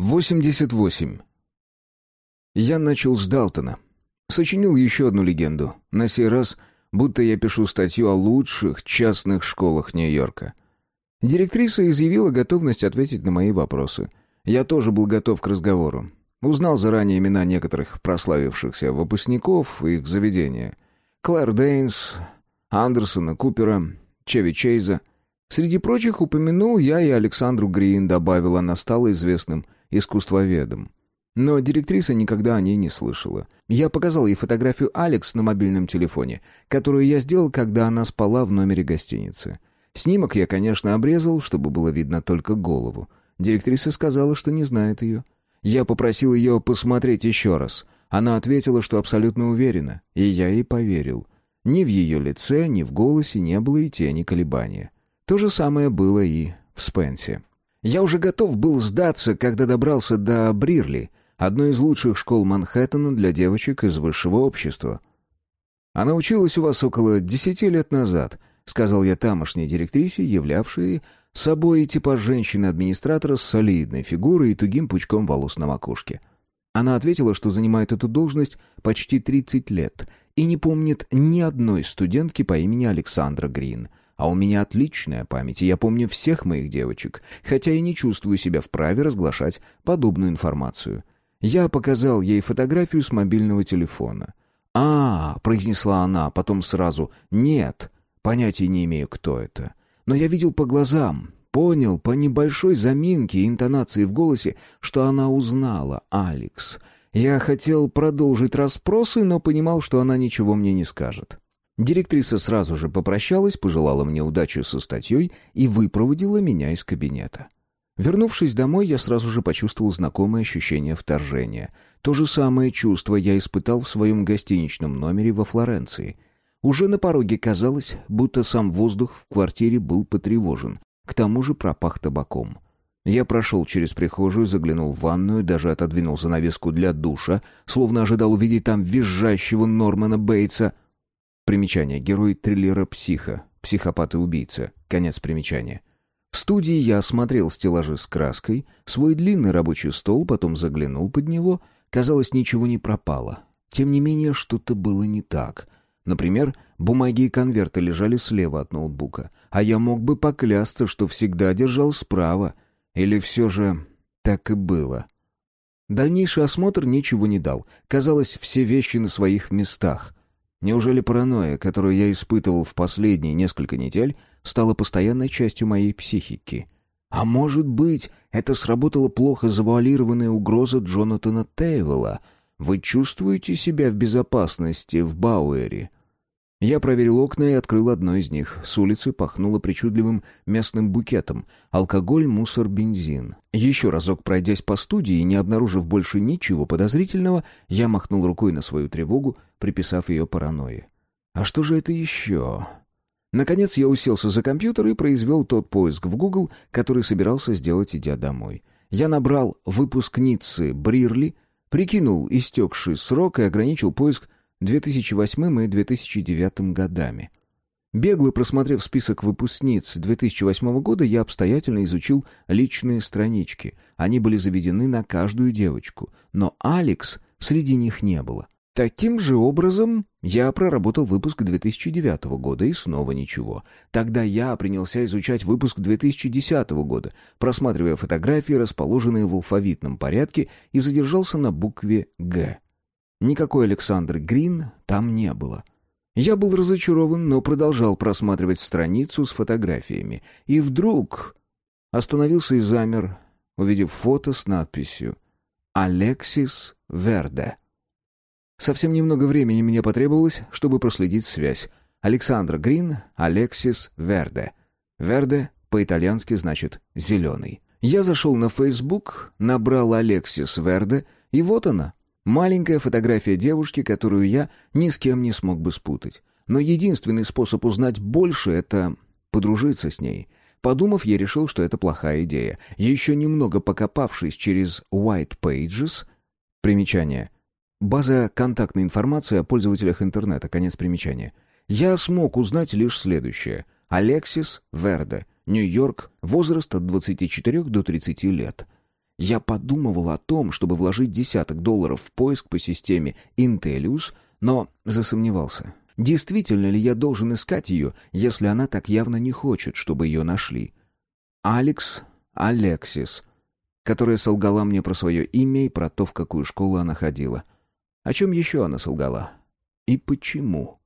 88. Я начал с Далтона. Сочинил еще одну легенду. На сей раз, будто я пишу статью о лучших частных школах Нью-Йорка. Директриса изъявила готовность ответить на мои вопросы. Я тоже был готов к разговору. Узнал заранее имена некоторых прославившихся выпускников и их заведения. Клэр Дейнс, Андерсона, Купера, Чеви Чейза. Среди прочих упомянул я и Александру Грин, добавил, она стала известным искусствоведом. Но директриса никогда о ней не слышала. Я показал ей фотографию Алекс на мобильном телефоне, которую я сделал, когда она спала в номере гостиницы. Снимок я, конечно, обрезал, чтобы было видно только голову. Директриса сказала, что не знает ее. Я попросил ее посмотреть еще раз. Она ответила, что абсолютно уверена, и я ей поверил. Ни в ее лице, ни в голосе не было и тени колебания. То же самое было и в Спенсе. Я уже готов был сдаться, когда добрался до Брирли, одной из лучших школ Манхэттена для девочек из высшего общества. «Она училась у вас около десяти лет назад», — сказал я тамошней директрисе, являвшей собой типа женщины-администратора с солидной фигурой и тугим пучком волос на макушке. Она ответила, что занимает эту должность почти 30 лет и не помнит ни одной студентки по имени Александра Грин — а у меня отличная память, и я помню всех моих девочек, хотя и не чувствую себя вправе разглашать подобную информацию. Я показал ей фотографию с мобильного телефона. «А, — произнесла она, потом сразу, — нет, понятия не имею, кто это. Но я видел по глазам, понял по небольшой заминке и интонации в голосе, что она узнала Алекс. Я хотел продолжить расспросы, но понимал, что она ничего мне не скажет. Директриса сразу же попрощалась, пожелала мне удачи со статьей и выпроводила меня из кабинета. Вернувшись домой, я сразу же почувствовал знакомое ощущение вторжения. То же самое чувство я испытал в своем гостиничном номере во Флоренции. Уже на пороге казалось, будто сам воздух в квартире был потревожен, к тому же пропах табаком. Я прошел через прихожую, заглянул в ванную, даже отодвинул занавеску для душа, словно ожидал увидеть там визжащего Нормана Бейтса — Примечание. Герой триллера «Психо». Психопат и убийца. Конец примечания. В студии я осмотрел стеллажи с краской, свой длинный рабочий стол, потом заглянул под него. Казалось, ничего не пропало. Тем не менее, что-то было не так. Например, бумаги и конверты лежали слева от ноутбука, а я мог бы поклясться, что всегда держал справа. Или все же так и было. Дальнейший осмотр ничего не дал. Казалось, все вещи на своих местах — Неужели паранойя, которую я испытывал в последние несколько недель, стала постоянной частью моей психики? А может быть, это сработала плохо завуалированная угроза Джонатана Тейвела? Вы чувствуете себя в безопасности в Бауэре? Я проверил окна и открыл одно из них. С улицы пахнуло причудливым местным букетом. Алкоголь, мусор, бензин. Еще разок пройдясь по студии и не обнаружив больше ничего подозрительного, я махнул рукой на свою тревогу, приписав ее паранойи. А что же это еще? Наконец я уселся за компьютер и произвел тот поиск в Google, который собирался сделать, идя домой. Я набрал «выпускницы Брирли», прикинул истекший срок и ограничил поиск 2008 и 2009 годами. Бегло просмотрев список выпускниц 2008 года, я обстоятельно изучил личные странички. Они были заведены на каждую девочку, но Алекс среди них не было. Таким же образом я проработал выпуск 2009 года и снова ничего. Тогда я принялся изучать выпуск 2010 года, просматривая фотографии, расположенные в алфавитном порядке, и задержался на букве «Г». Никакой Александры Грин там не было. Я был разочарован, но продолжал просматривать страницу с фотографиями. И вдруг остановился и замер, увидев фото с надписью «Алексис Верде». Совсем немного времени мне потребовалось, чтобы проследить связь. Александра Грин, Алексис Верде. Верде по-итальянски значит «зеленый». Я зашел на Facebook, набрал Алексис Верде, и вот она, Маленькая фотография девушки, которую я ни с кем не смог бы спутать. Но единственный способ узнать больше — это подружиться с ней. Подумав, я решил, что это плохая идея. Еще немного покопавшись через White Pages... Примечание. База контактной информации о пользователях интернета. Конец примечания. Я смог узнать лишь следующее. Алексис Верде. Нью-Йорк. Возраст от 24 до 30 лет. Я подумывал о том, чтобы вложить десяток долларов в поиск по системе Intellius, но засомневался. Действительно ли я должен искать ее, если она так явно не хочет, чтобы ее нашли? Алекс Алексис, которая солгала мне про свое имя и про то, в какую школу она ходила. О чем еще она солгала? И почему?